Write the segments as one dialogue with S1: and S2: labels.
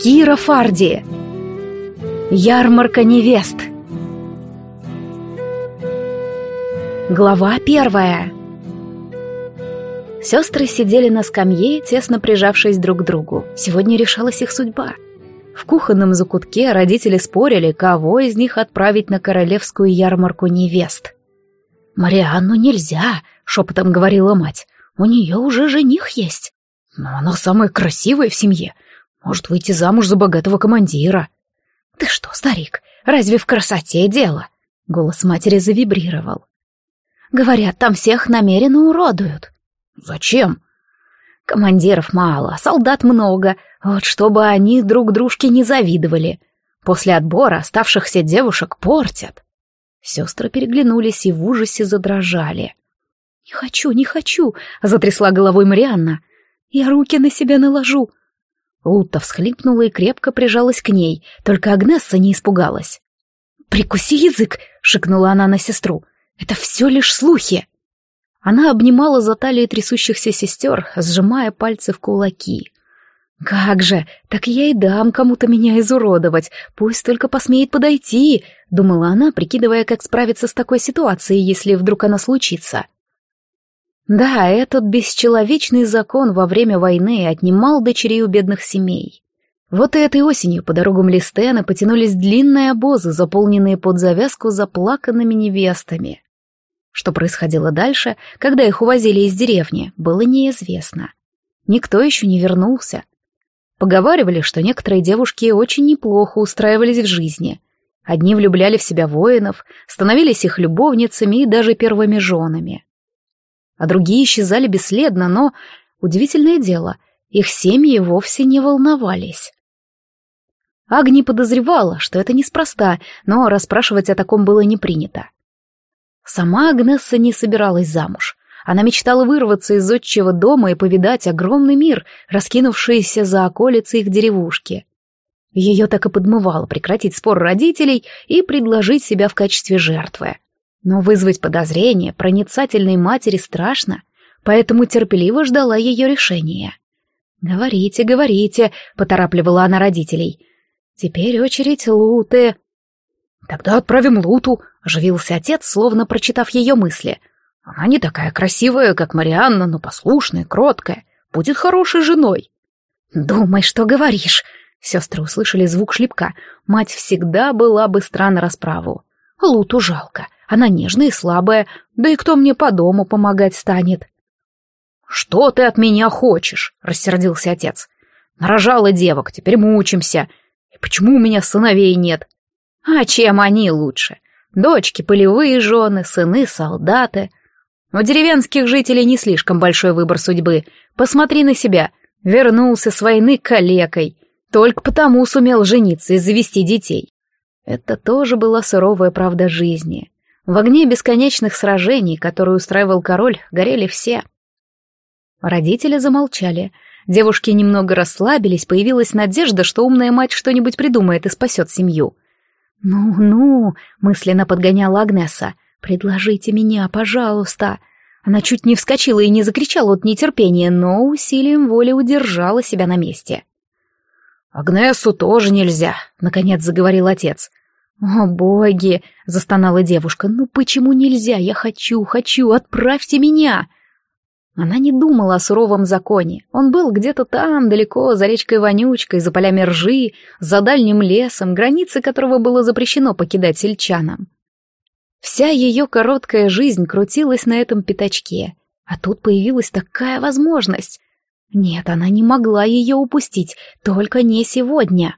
S1: Кира Фарди. Ярмарка невест. Глава первая. Сестры сидели на скамье, тесно прижавшись друг к другу. Сегодня решалась их судьба. В кухонном закутке родители спорили, кого из них отправить на королевскую ярмарку невест. «Марианну нельзя», — шепотом говорила мать. «У нее уже жених есть. Но она самая красивая в семье. Может выйти замуж за богатого командира. Ты что, старик, разве в красоте дело? Голос матери завибрировал. Говорят, там всех намеренно уродуют. Зачем? Командиров мало, солдат много, вот чтобы они друг дружке не завидовали. После отбора оставшихся девушек портят. Сестры переглянулись и в ужасе задрожали. «Не хочу, не хочу!» — затрясла головой Марианна. «Я руки на себя наложу. Лутта всхлипнула и крепко прижалась к ней, только Агнесса не испугалась. «Прикуси язык!» — шикнула она на сестру. «Это все лишь слухи!» Она обнимала за талии трясущихся сестер, сжимая пальцы в кулаки. «Как же, так я и дам кому-то меня изуродовать, пусть только посмеет подойти», — думала она, прикидывая, как справиться с такой ситуацией, если вдруг она случится. Да, этот бесчеловечный закон во время войны отнимал дочерей у бедных семей. Вот и этой осенью по дорогам Листена потянулись длинные обозы, заполненные под завязку заплаканными невестами. Что происходило дальше, когда их увозили из деревни, было неизвестно. Никто еще не вернулся. Поговаривали, что некоторые девушки очень неплохо устраивались в жизни. Одни влюбляли в себя воинов, становились их любовницами и даже первыми женами а другие исчезали бесследно, но, удивительное дело, их семьи вовсе не волновались. Агни подозревала, что это неспроста, но расспрашивать о таком было не принято. Сама Агнесса не собиралась замуж. Она мечтала вырваться из отчего дома и повидать огромный мир, раскинувшийся за околицей их деревушки. Ее так и подмывало прекратить спор родителей и предложить себя в качестве жертвы. Но вызвать подозрение проницательной матери страшно, поэтому терпеливо ждала ее решения. «Говорите, говорите», — поторапливала она родителей. «Теперь очередь Луты». «Тогда отправим Луту», — оживился отец, словно прочитав ее мысли. «Она не такая красивая, как Марианна, но послушная, кроткая. Будет хорошей женой». «Думай, что говоришь», — сестры услышали звук шлепка. Мать всегда была быстра на расправу. Луту жалко. Она нежная и слабая, да и кто мне по дому помогать станет? «Что ты от меня хочешь?» — рассердился отец. «Нарожала девок, теперь мучимся. И почему у меня сыновей нет?» «А чем они лучше? Дочки — полевые жены, сыны — солдаты. У деревенских жителей не слишком большой выбор судьбы. Посмотри на себя. Вернулся с войны калекой. Только потому сумел жениться и завести детей. Это тоже была суровая правда жизни. В огне бесконечных сражений, которые устраивал король, горели все. Родители замолчали. Девушки немного расслабились, появилась надежда, что умная мать что-нибудь придумает и спасет семью. «Ну-ну», — мысленно подгоняла Агнеса, — «предложите меня, пожалуйста». Она чуть не вскочила и не закричала от нетерпения, но усилием воли удержала себя на месте. «Агнесу тоже нельзя», — наконец заговорил отец. «О, боги!» — застонала девушка. «Ну почему нельзя? Я хочу, хочу, отправьте меня!» Она не думала о суровом законе. Он был где-то там, далеко, за речкой Вонючкой, за полями ржи, за дальним лесом, границы которого было запрещено покидать сельчанам. Вся ее короткая жизнь крутилась на этом пятачке, а тут появилась такая возможность. Нет, она не могла ее упустить, только не сегодня.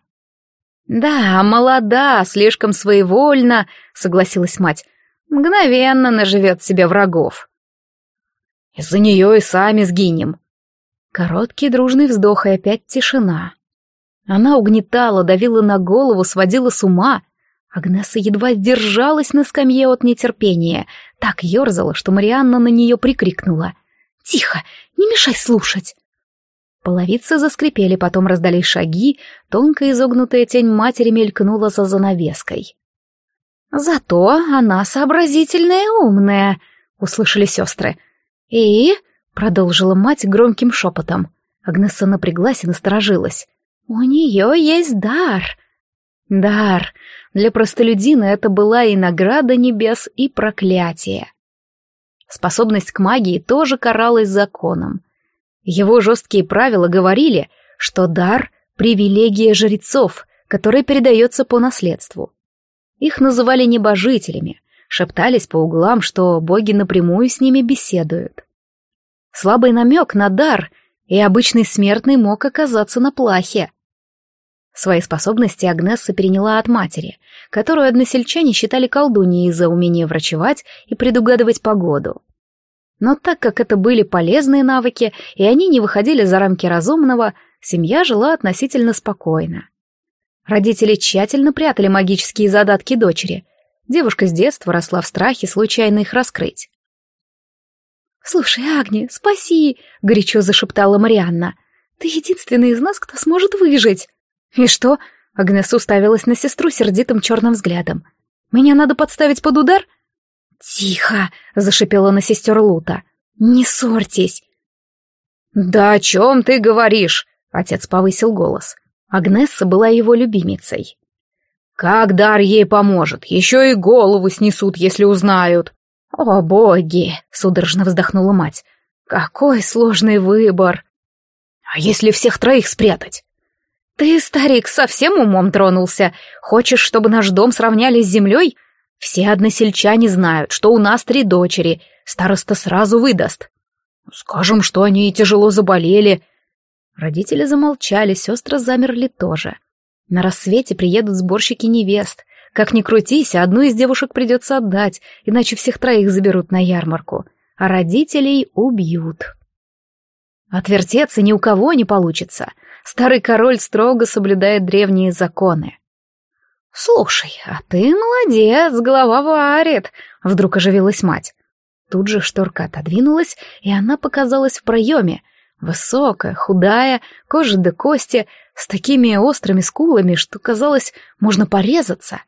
S1: «Да, молода, слишком своевольна», — согласилась мать. «Мгновенно наживет себе врагов». «Из-за нее и сами сгинем». Короткий дружный вздох и опять тишина. Она угнетала, давила на голову, сводила с ума. Агнеса едва держалась на скамье от нетерпения, так ерзала, что Марианна на нее прикрикнула. «Тихо, не мешай слушать!» Половицы заскрипели, потом раздались шаги, тонкая изогнутая тень матери мелькнула за занавеской. «Зато она сообразительная и умная», — услышали сестры. «И...» — продолжила мать громким шепотом. Агнесса напряглась и насторожилась. У нее есть дар. Дар. Для простолюдина это была и награда небес, и проклятие. Способность к магии тоже каралась законом. Его жесткие правила говорили, что дар — привилегия жрецов, которая передается по наследству. Их называли небожителями, шептались по углам, что боги напрямую с ними беседуют. Слабый намек на дар, и обычный смертный мог оказаться на плахе. Свои способности Агнесса переняла от матери, которую односельчане считали колдуньей из-за умения врачевать и предугадывать погоду. Но так как это были полезные навыки, и они не выходили за рамки разумного, семья жила относительно спокойно. Родители тщательно прятали магические задатки дочери. Девушка с детства росла в страхе случайно их раскрыть. «Слушай, Агни, спаси!» — горячо зашептала Марианна. «Ты единственный из нас, кто сможет выжить!» «И что?» — Агнес уставилась на сестру сердитым черным взглядом. «Меня надо подставить под удар?» «Тихо!» — зашипела на сестер Лута. «Не ссорьтесь!» «Да о чем ты говоришь?» — отец повысил голос. Агнесса была его любимицей. «Как дар ей поможет? Еще и голову снесут, если узнают!» «О, боги!» — судорожно вздохнула мать. «Какой сложный выбор!» «А если всех троих спрятать?» «Ты, старик, совсем умом тронулся. Хочешь, чтобы наш дом сравняли с землей? Все односельчане знают, что у нас три дочери. Староста сразу выдаст. Скажем, что они тяжело заболели». Родители замолчали, сестры замерли тоже. На рассвете приедут сборщики невест. Как ни крутись, одну из девушек придется отдать, иначе всех троих заберут на ярмарку, а родителей убьют. Отвертеться ни у кого не получится. Старый король строго соблюдает древние законы. «Слушай, а ты молодец, голова варит», — вдруг оживилась мать. Тут же шторка отодвинулась, и она показалась в проеме. Высокая, худая, кожа до кости, с такими острыми скулами, что, казалось, можно порезаться.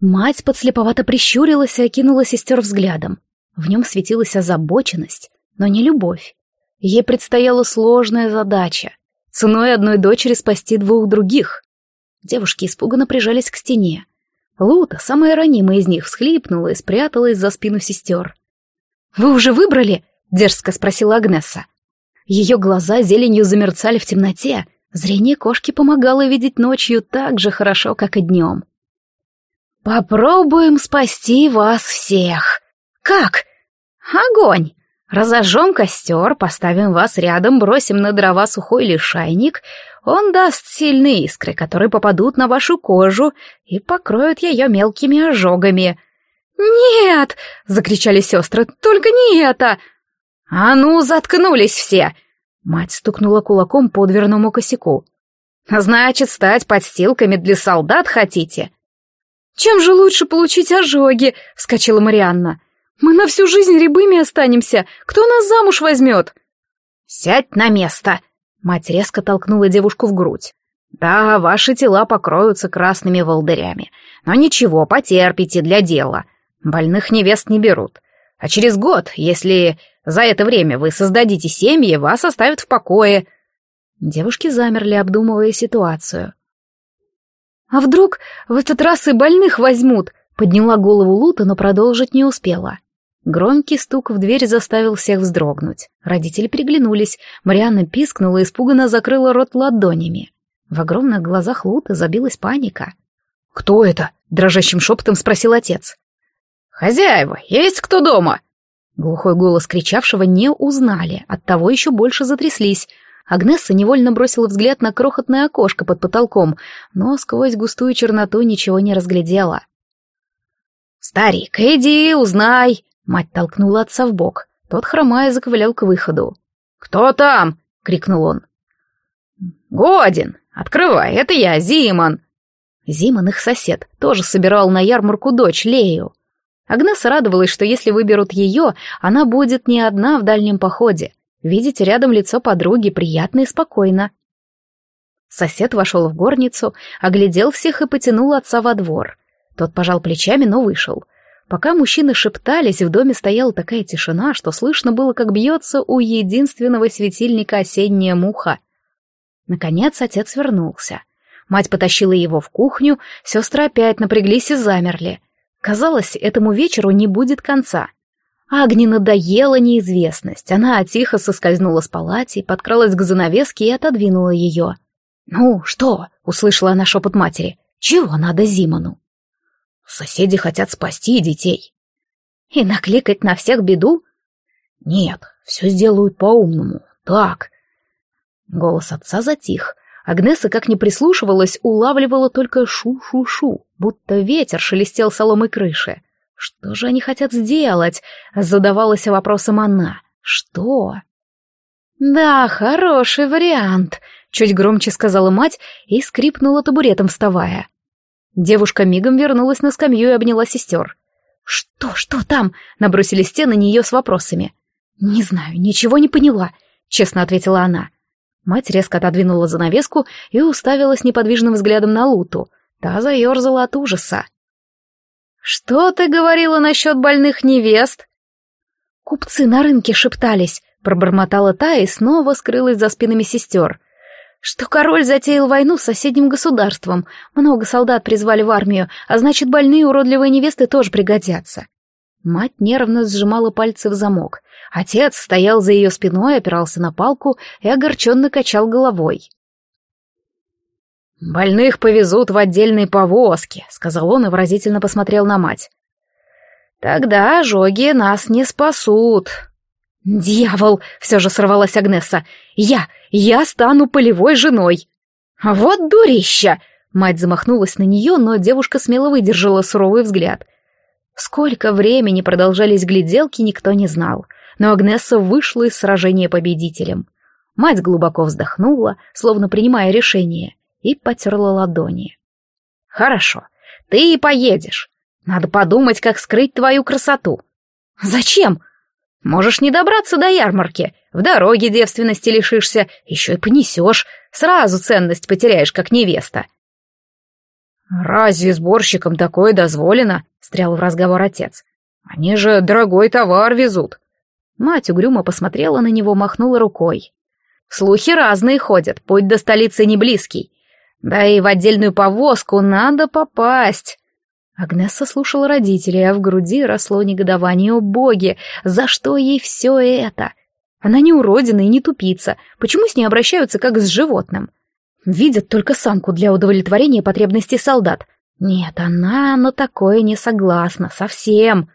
S1: Мать подслеповато прищурилась и окинула сестер взглядом. В нем светилась озабоченность, но не любовь. Ей предстояла сложная задача — ценой одной дочери спасти двух других. Девушки испуганно прижались к стене. Лута, самая ранимая из них, всхлипнула и спряталась за спину сестер. «Вы уже выбрали?» — дерзко спросила Агнесса. Ее глаза зеленью замерцали в темноте. Зрение кошки помогало видеть ночью так же хорошо, как и днем. «Попробуем спасти вас всех!» «Как?» «Огонь! Разожжем костер, поставим вас рядом, бросим на дрова сухой лишайник. Он даст сильные искры, которые попадут на вашу кожу и покроют ее мелкими ожогами». «Нет!» — закричали сестры. «Только не это!» «А ну, заткнулись все!» Мать стукнула кулаком по дверному косяку. «Значит, стать подстилками для солдат хотите?» «Чем же лучше получить ожоги?» — вскочила Марианна. «Мы на всю жизнь рябыми останемся. Кто нас замуж возьмет?» «Сядь на место!» — мать резко толкнула девушку в грудь. «Да, ваши тела покроются красными волдырями. Но ничего, потерпите для дела. Больных невест не берут. А через год, если за это время вы создадите семьи, вас оставят в покое». Девушки замерли, обдумывая ситуацию. «А вдруг в этот раз и больных возьмут?» Подняла голову Лута, но продолжить не успела. Громкий стук в дверь заставил всех вздрогнуть. Родители переглянулись. Марианна пискнула и испуганно закрыла рот ладонями. В огромных глазах Луты забилась паника. «Кто это?» — дрожащим шепотом спросил отец. «Хозяева, есть кто дома?» Глухой голос кричавшего не узнали, оттого еще больше затряслись. Агнесса невольно бросила взгляд на крохотное окошко под потолком, но сквозь густую черноту ничего не разглядела. «Старик, иди, узнай!» Мать толкнула отца в бок. Тот, хромая, заковылял к выходу. «Кто там?» — крикнул он. «Годин! Открывай, это я, Зимон!» Зимон, их сосед, тоже собирал на ярмарку дочь Лею. Агнеса радовалась, что если выберут ее, она будет не одна в дальнем походе. Видеть рядом лицо подруги приятно и спокойно. Сосед вошел в горницу, оглядел всех и потянул отца во двор. Тот пожал плечами, но вышел. Пока мужчины шептались, в доме стояла такая тишина, что слышно было, как бьется у единственного светильника осенняя муха. Наконец отец вернулся. Мать потащила его в кухню, сестры опять напряглись и замерли. Казалось, этому вечеру не будет конца. Агне надоела неизвестность. Она тихо соскользнула с палати, подкралась к занавеске и отодвинула ее. «Ну, что?» — услышала она шепот матери. «Чего надо Зимону?» «Соседи хотят спасти детей». «И накликать на всех беду?» «Нет, все сделают по-умному. Так». Голос отца затих. Агнеса, как ни прислушивалась, улавливала только шу-шу-шу, будто ветер шелестел соломой крыши. Что же они хотят сделать? Задавалась вопросом она. Что? Да, хороший вариант, чуть громче сказала мать и скрипнула табуретом, вставая. Девушка мигом вернулась на скамью и обняла сестер. «Что, что там?» — набросились те на нее с вопросами. «Не знаю, ничего не поняла», — честно ответила она. Мать резко отодвинула занавеску и уставилась неподвижным взглядом на Луту. Та заерзала от ужаса. «Что ты говорила насчет больных невест?» «Купцы на рынке шептались», — пробормотала та и снова скрылась за спинами сестер. «Что король затеял войну с соседним государством. Много солдат призвали в армию, а значит, больные уродливые невесты тоже пригодятся». Мать нервно сжимала пальцы в замок. Отец стоял за ее спиной, опирался на палку и огорченно качал головой. «Больных повезут в отдельные повозки», — сказал он и выразительно посмотрел на мать. «Тогда ожоги нас не спасут». «Дьявол!» — все же сорвалась Агнеса. «Я! Я стану полевой женой!» «Вот дурища!» Мать замахнулась на нее, но девушка смело выдержала суровый взгляд. Сколько времени продолжались гляделки, никто не знал, но Агнеса вышла из сражения победителем. Мать глубоко вздохнула, словно принимая решение и потерла ладони. «Хорошо, ты и поедешь. Надо подумать, как скрыть твою красоту». «Зачем?» «Можешь не добраться до ярмарки, в дороге девственности лишишься, еще и понесешь, сразу ценность потеряешь, как невеста». «Разве сборщикам такое дозволено?» — стрял в разговор отец. «Они же дорогой товар везут». Мать угрюмо посмотрела на него, махнула рукой. «Слухи разные ходят, путь до столицы не близкий. Да и в отдельную повозку надо попасть. Агнесса слушала родителей, а в груди росло негодование. О боги, за что ей все это? Она не уродина и не тупица. Почему с ней обращаются как с животным? Видят только самку для удовлетворения потребностей солдат. Нет, она на такое не согласна, совсем.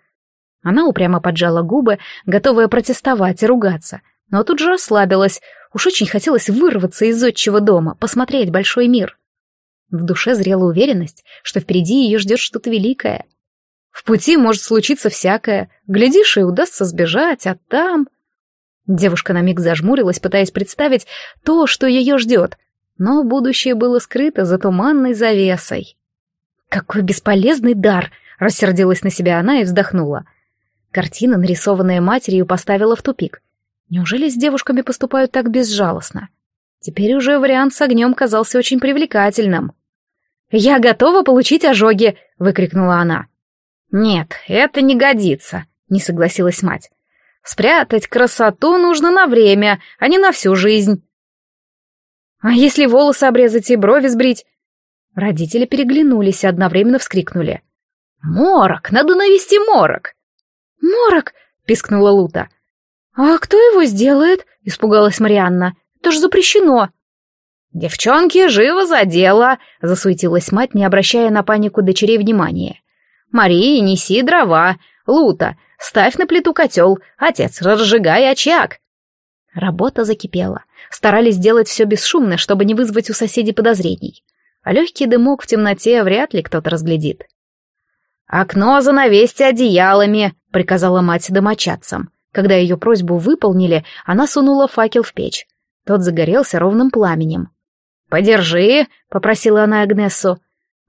S1: Она упрямо поджала губы, готовая протестовать и ругаться. Но тут же расслабилась, Уж очень хотелось вырваться из отчего дома, посмотреть большой мир. В душе зрела уверенность, что впереди ее ждет что-то великое. В пути может случиться всякое. Глядишь, и удастся сбежать, а там... Девушка на миг зажмурилась, пытаясь представить то, что ее ждет. Но будущее было скрыто за туманной завесой. «Какой бесполезный дар!» — рассердилась на себя она и вздохнула. Картина, нарисованная матерью, поставила в тупик. Неужели с девушками поступают так безжалостно? Теперь уже вариант с огнем казался очень привлекательным. «Я готова получить ожоги!» — выкрикнула она. «Нет, это не годится», — не согласилась мать. «Спрятать красоту нужно на время, а не на всю жизнь». «А если волосы обрезать и брови сбрить?» Родители переглянулись и одновременно вскрикнули. «Морок! Надо навести морок!» «Морок!» — пискнула Лута. «А кто его сделает?» — испугалась Марианна. «Это же запрещено!» «Девчонки, живо за дело!» — засуетилась мать, не обращая на панику дочерей внимания. «Мария, неси дрова! Лута, ставь на плиту котел! Отец, разжигай очаг!» Работа закипела. Старались сделать все бесшумно, чтобы не вызвать у соседей подозрений. А легкий дымок в темноте вряд ли кто-то разглядит. «Окно занавесьте одеялами!» — приказала мать домочадцам. Когда ее просьбу выполнили, она сунула факел в печь. Тот загорелся ровным пламенем. «Подержи», — попросила она Агнесу.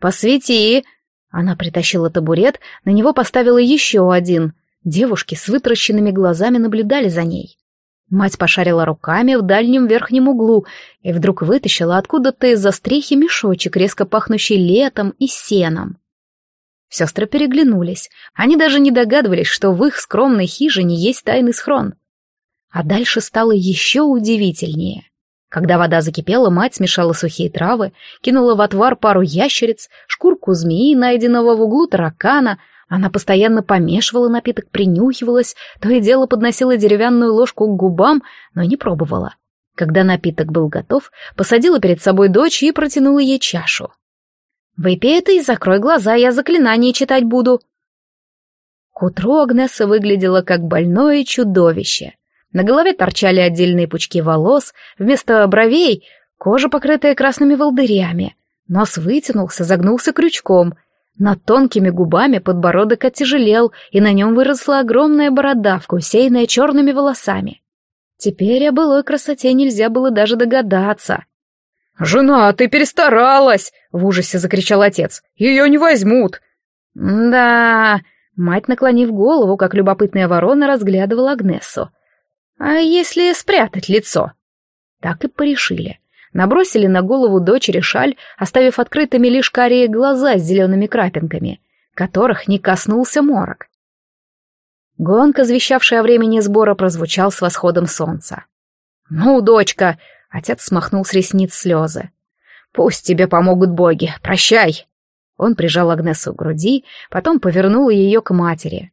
S1: «Посвети». Она притащила табурет, на него поставила еще один. Девушки с вытращенными глазами наблюдали за ней. Мать пошарила руками в дальнем верхнем углу и вдруг вытащила откуда-то из-за стрихи мешочек, резко пахнущий летом и сеном. Сестры переглянулись. Они даже не догадывались, что в их скромной хижине есть тайный схрон. А дальше стало еще удивительнее. Когда вода закипела, мать смешала сухие травы, кинула в отвар пару ящериц, шкурку змеи, найденного в углу таракана. Она постоянно помешивала напиток, принюхивалась, то и дело подносила деревянную ложку к губам, но не пробовала. Когда напиток был готов, посадила перед собой дочь и протянула ей чашу. «Выпей это и закрой глаза, я заклинание читать буду». К утру Агнеса выглядела как больное чудовище. На голове торчали отдельные пучки волос, вместо бровей — кожа, покрытая красными волдырями. Нос вытянулся, загнулся крючком. Над тонкими губами подбородок оттяжелел, и на нем выросла огромная бородавка, усеянная черными волосами. Теперь о былой красоте нельзя было даже догадаться.
S2: «Жена, ты перестаралась!» — в ужасе закричал отец. «Ее не возьмут!»
S1: «Да...» — мать, наклонив голову, как любопытная ворона, разглядывала Агнесу. «А если спрятать лицо?» Так и порешили. Набросили на голову дочери шаль, оставив открытыми лишь карие глаза с зелеными крапинками, которых не коснулся морок. Гонка, звещавшая о времени сбора, прозвучал с восходом солнца. «Ну, дочка!» — отец смахнул с ресниц слезы. «Пусть тебе помогут боги. Прощай!» Он прижал Агнесу к груди, потом повернул ее к матери.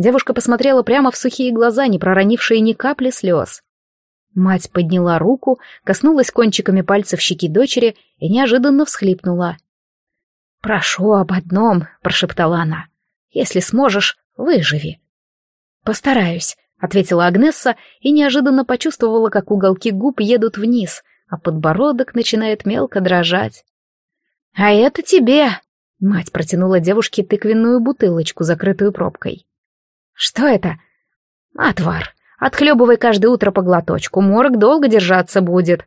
S1: Девушка посмотрела прямо в сухие глаза, не проронившие ни капли слез. Мать подняла руку, коснулась кончиками пальцев щеки дочери и неожиданно всхлипнула. «Прошу об одном», — прошептала она. «Если сможешь, выживи. «Постараюсь», — ответила Агнесса и неожиданно почувствовала, как уголки губ едут вниз, а подбородок начинает мелко дрожать. «А это тебе!» — мать протянула девушке тыквенную бутылочку, закрытую пробкой. «Что это?» «Отвар. Отхлебывай каждое утро по глоточку, морок долго держаться будет».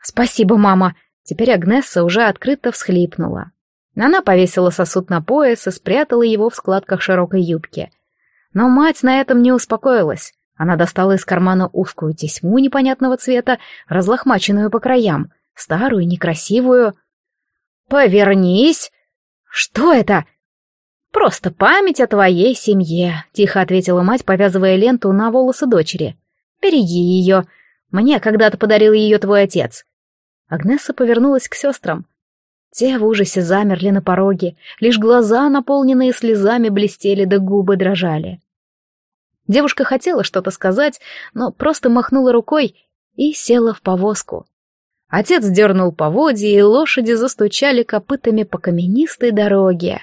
S1: «Спасибо, мама!» Теперь Агнесса уже открыто всхлипнула. Она повесила сосуд на пояс и спрятала его в складках широкой юбки — но мать на этом не успокоилась. Она достала из кармана узкую тесьму непонятного цвета, разлохмаченную по краям, старую, некрасивую. «Повернись!» «Что это?» «Просто память о твоей семье», — тихо ответила мать, повязывая ленту на волосы дочери. «Береги ее. Мне когда-то подарил ее твой отец». Агнесса повернулась к сестрам. Те в ужасе замерли на пороге, лишь глаза, наполненные слезами, блестели, да губы дрожали. Девушка хотела что-то сказать, но просто махнула рукой и села в повозку. Отец дернул поводья, и лошади застучали копытами по каменистой дороге.